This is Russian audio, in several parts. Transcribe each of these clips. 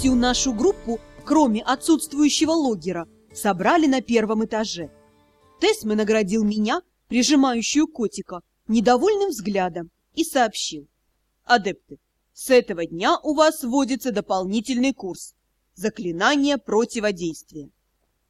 Всю нашу группу, кроме отсутствующего логера, собрали на первом этаже. Тесме наградил меня, прижимающую котика, недовольным взглядом и сообщил. Адепты, с этого дня у вас вводится дополнительный курс «Заклинание противодействия».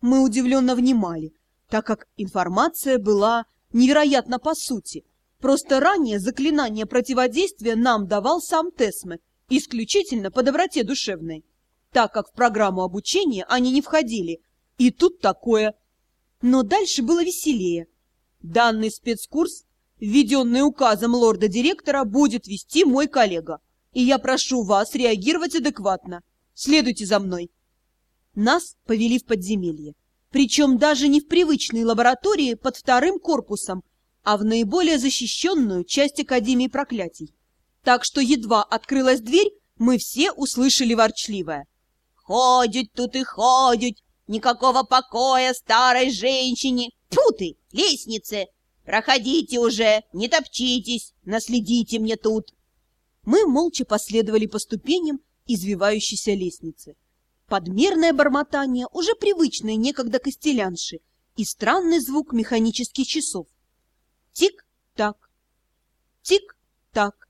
Мы удивленно внимали, так как информация была невероятна по сути. Просто ранее заклинание противодействия нам давал сам Тесме, исключительно по доброте душевной, так как в программу обучения они не входили. И тут такое. Но дальше было веселее. Данный спецкурс, введенный указом лорда-директора, будет вести мой коллега. И я прошу вас реагировать адекватно. Следуйте за мной. Нас повели в подземелье. Причем даже не в привычной лаборатории под вторым корпусом, а в наиболее защищенную часть Академии проклятий. Так что едва открылась дверь, мы все услышали ворчливое. «Ходят тут и ходят! Никакого покоя старой женщине! Тьфу ты, лестницы! Проходите уже, не топчитесь, наследите мне тут!» Мы молча последовали по ступеням извивающейся лестницы. Подмерное бормотание, уже привычное некогда костелянши, и странный звук механических часов. Тик-так, тик-так,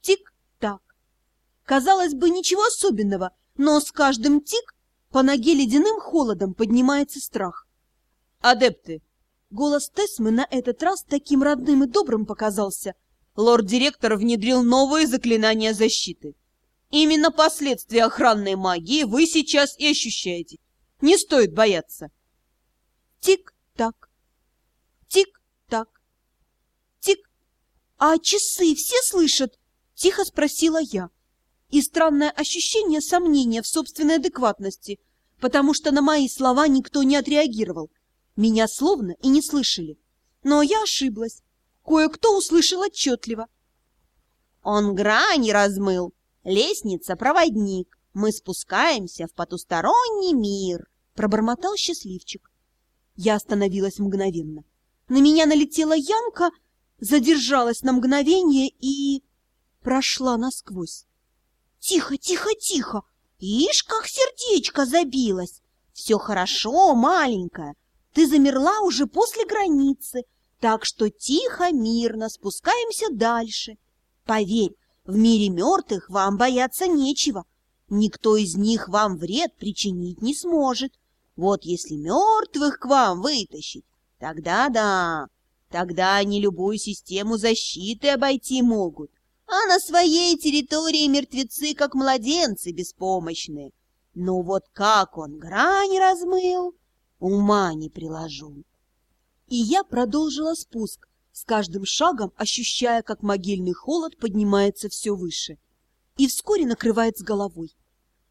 тик-так. Казалось бы, ничего особенного, но с каждым тик по ноге ледяным холодом поднимается страх. «Адепты!» Голос Тесмы на этот раз таким родным и добрым показался. Лорд-директор внедрил новые заклинания защиты. Именно последствия охранной магии вы сейчас и ощущаете. Не стоит бояться. Тик-так, тик-так, тик. А часы все слышат? Тихо спросила я. И странное ощущение сомнения в собственной адекватности, потому что на мои слова никто не отреагировал. Меня словно и не слышали. Но я ошиблась. Кое-кто услышал отчетливо. Он грани размыл, Лестница — проводник. Мы спускаемся в потусторонний мир, — пробормотал счастливчик. Я остановилась мгновенно. На меня налетела ямка, задержалась на мгновение и... прошла насквозь. Тихо, тихо, тихо! Ишь, как сердечко забилось! Все хорошо, маленькая. Ты замерла уже после границы, так что тихо, мирно спускаемся дальше. Поверь, в мире мертвых вам бояться нечего. Никто из них вам вред причинить не сможет. Вот если мертвых к вам вытащить, тогда да, тогда они любую систему защиты обойти могут. А на своей территории мертвецы, как младенцы, беспомощные. Но вот как он грань размыл, ума не приложу. И я продолжила спуск, с каждым шагом ощущая, как могильный холод поднимается все выше и вскоре накрывает с головой.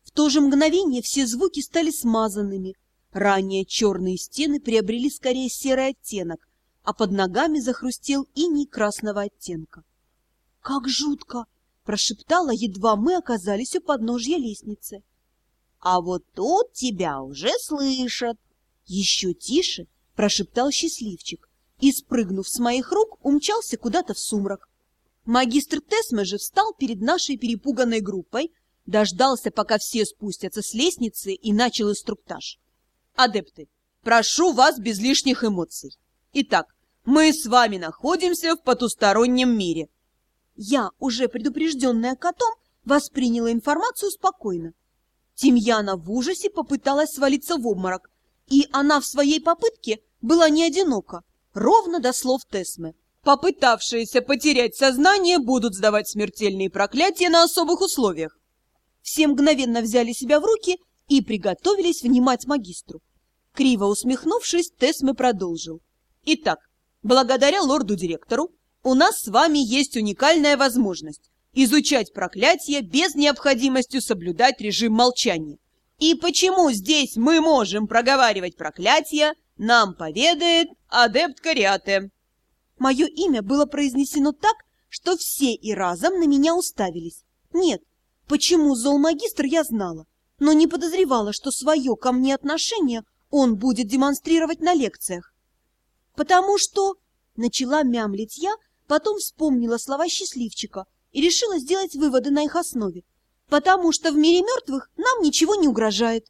В то же мгновение все звуки стали смазанными. Ранее черные стены приобрели скорее серый оттенок, а под ногами захрустел иней красного оттенка. — Как жутко! — прошептала, едва мы оказались у подножья лестницы. — А вот тут тебя уже слышат! — Еще тише! — прошептал счастливчик и, спрыгнув с моих рук, умчался куда-то в сумрак. Магистр Тесме же встал перед нашей перепуганной группой, дождался, пока все спустятся с лестницы, и начал инструктаж. «Адепты, прошу вас без лишних эмоций. Итак, мы с вами находимся в потустороннем мире». Я, уже предупрежденная котом, восприняла информацию спокойно. Тимьяна в ужасе попыталась свалиться в обморок, и она в своей попытке была не одинока ровно до слов Тесмы. Попытавшиеся потерять сознание будут сдавать смертельные проклятия на особых условиях. Все мгновенно взяли себя в руки и приготовились внимать магистру. Криво усмехнувшись, Тесме продолжил. Итак, благодаря лорду-директору, у нас с вами есть уникальная возможность изучать проклятия без необходимости соблюдать режим молчания. И почему здесь мы можем проговаривать проклятия, нам поведает адепт Кариате. Мое имя было произнесено так, что все и разом на меня уставились. Нет, почему зоомагистр я знала, но не подозревала, что свое ко мне отношение он будет демонстрировать на лекциях. Потому что... Начала мямлить я, потом вспомнила слова счастливчика и решила сделать выводы на их основе. потому что в мире мертвых нам ничего не угрожает.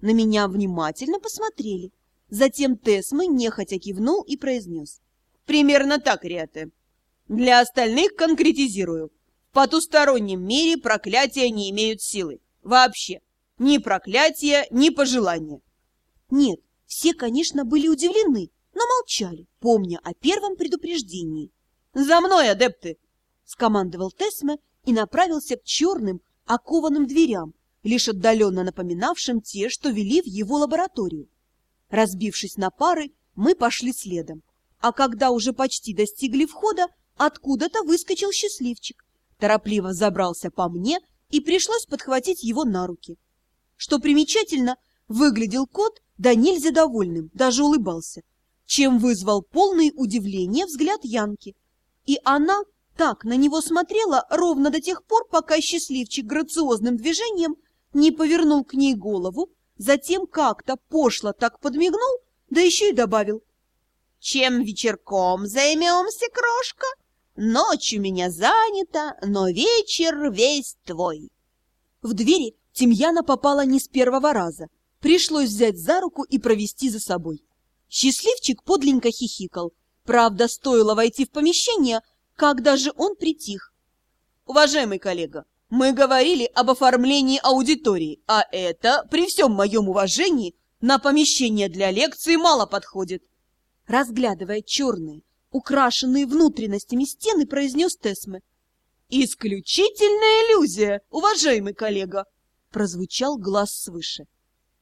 На меня внимательно посмотрели. Затем Тесмы нехотя кивнул и произнес. Примерно так, Риате. Для остальных конкретизирую. В потустороннем мире проклятия не имеют силы. Вообще. Ни проклятия, ни пожелания. Нет, все, конечно, были удивлены, но молчали, помня о первом предупреждении. «За мной, адепты!» — скомандовал Тесме и направился к черным, окованным дверям, лишь отдаленно напоминавшим те, что вели в его лабораторию. Разбившись на пары, мы пошли следом. А когда уже почти достигли входа, откуда-то выскочил счастливчик. Торопливо забрался по мне, и пришлось подхватить его на руки. Что примечательно, выглядел кот да нельзя довольным, даже улыбался, чем вызвал полное удивление взгляд Янки. И она так на него смотрела ровно до тех пор, пока счастливчик грациозным движением не повернул к ней голову, затем как-то пошло так подмигнул, да еще и добавил. «Чем вечерком займемся, крошка? Ночь у меня занята, но вечер весь твой». В двери Тимьяна попала не с первого раза. Пришлось взять за руку и провести за собой. Счастливчик подленько хихикал. Правда, стоило войти в помещение, как даже он притих. «Уважаемый коллега, мы говорили об оформлении аудитории, а это, при всем моем уважении, на помещение для лекции мало подходит. Разглядывая черные, украшенные внутренностями стены, произнес Тесме. «Исключительная иллюзия, уважаемый коллега!» Прозвучал глаз свыше.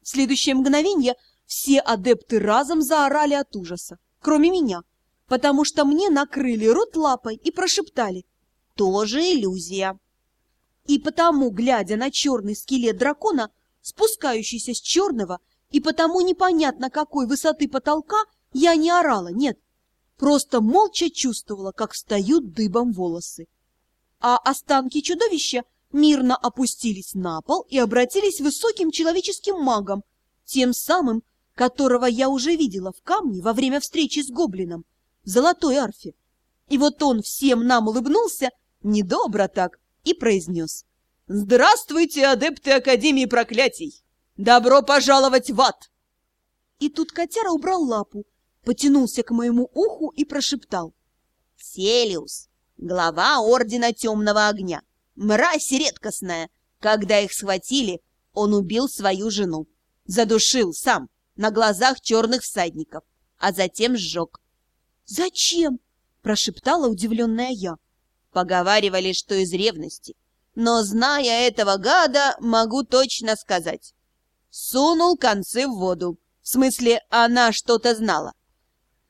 В следующее мгновение все адепты разом заорали от ужаса, кроме меня, потому что мне накрыли рот лапой и прошептали «Тоже иллюзия!» И потому, глядя на черный скелет дракона, спускающийся с черного, и потому непонятно какой высоты потолка, я не орала, нет. Просто молча чувствовала, как встают дыбом волосы. А останки чудовища мирно опустились на пол и обратились высоким человеческим магом, тем самым, которого я уже видела в камне во время встречи с гоблином, в золотой арфе. И вот он всем нам улыбнулся, недобро так, и произнес. «Здравствуйте, адепты Академии Проклятий! Добро пожаловать в ад!» И тут котяра убрал лапу, потянулся к моему уху и прошептал. «Селиус, глава Ордена Темного Огня, мразь редкостная. Когда их схватили, он убил свою жену. Задушил сам, на глазах черных всадников, а затем сжег. «Зачем?» – прошептала удивленная я. Поговаривали, что из ревности. Но, зная этого гада, могу точно сказать. Сунул концы в воду. В смысле, она что-то знала.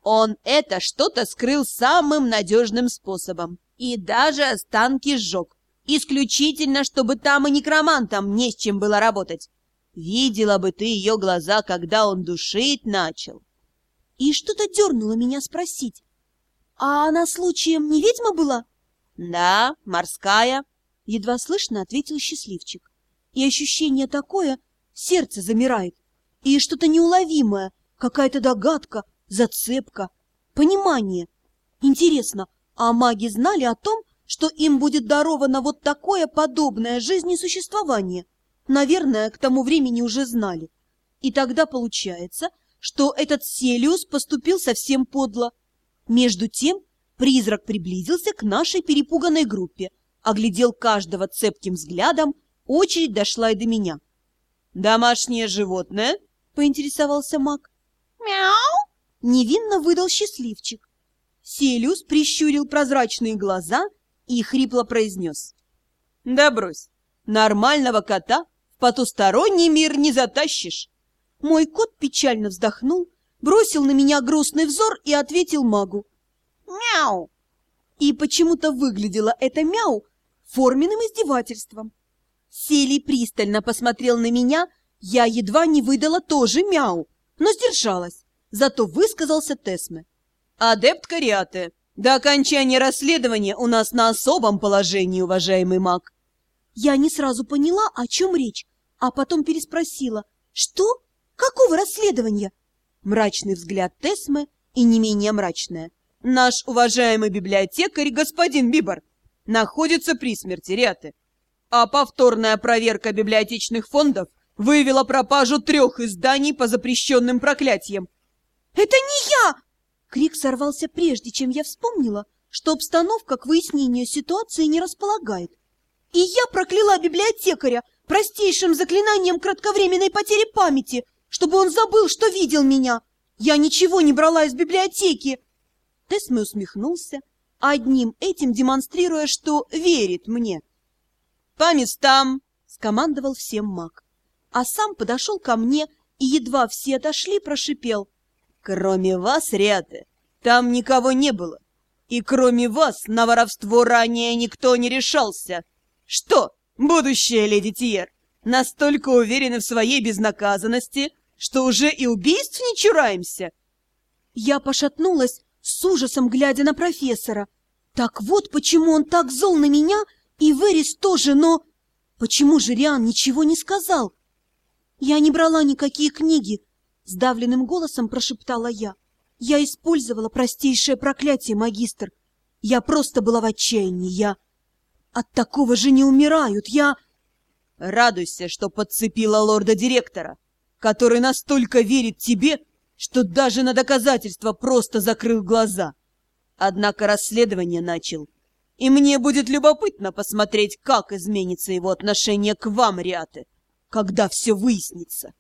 Он это что-то скрыл самым надежным способом. И даже останки сжег. Исключительно, чтобы там и некромантам не с чем было работать. Видела бы ты ее глаза, когда он душить начал. И что-то дернуло меня спросить. А она случаем не ведьма была? «Да, морская», — едва слышно ответил счастливчик. И ощущение такое, сердце замирает, и что-то неуловимое, какая-то догадка, зацепка, понимание. Интересно, а маги знали о том, что им будет даровано вот такое подобное жизнесуществование? Наверное, к тому времени уже знали. И тогда получается, что этот Селиус поступил совсем подло. Между тем Призрак приблизился к нашей перепуганной группе, оглядел каждого цепким взглядом, очередь дошла и до меня. «Домашнее животное?» — поинтересовался маг. «Мяу!» — невинно выдал счастливчик. Селиус прищурил прозрачные глаза и хрипло произнес. «Да брось, нормального кота в потусторонний мир не затащишь!» Мой кот печально вздохнул, бросил на меня грустный взор и ответил магу. Мяу! И почему-то выглядело это мяу форменным издевательством. Селий пристально посмотрел на меня, я едва не выдала тоже мяу, но сдержалась, зато высказался Тесме. «Адепт Кариате, до окончания расследования у нас на особом положении, уважаемый маг». Я не сразу поняла, о чем речь, а потом переспросила. «Что? Какого расследования?» Мрачный взгляд Тесме и не менее мрачное. Наш уважаемый библиотекарь, господин Бибор, находится при смерти Риаты. а повторная проверка библиотечных фондов выявила пропажу трех изданий по запрещенным проклятиям. «Это не я!» Крик сорвался прежде, чем я вспомнила, что обстановка к выяснению ситуации не располагает. И я прокляла библиотекаря простейшим заклинанием кратковременной потери памяти, чтобы он забыл, что видел меня. Я ничего не брала из библиотеки. Тесме усмехнулся, одним этим демонстрируя, что верит мне. «По местам!» — скомандовал всем маг. А сам подошел ко мне и, едва все отошли, прошипел. «Кроме вас, Риаты, там никого не было. И кроме вас на воровство ранее никто не решался. Что, будущая леди Тьер, настолько уверены в своей безнаказанности, что уже и убийств не чураемся?» Я пошатнулась, с ужасом глядя на профессора. Так вот почему он так зол на меня, и Верис тоже, но... Почему же Риан ничего не сказал? Я не брала никакие книги, сдавленным голосом прошептала я. Я использовала простейшее проклятие, магистр. Я просто была в отчаянии, я... От такого же не умирают, я... Радуйся, что подцепила лорда-директора, который настолько верит тебе, что даже на доказательства просто закрыл глаза. Однако расследование начал, и мне будет любопытно посмотреть, как изменится его отношение к вам, Риаты, когда все выяснится.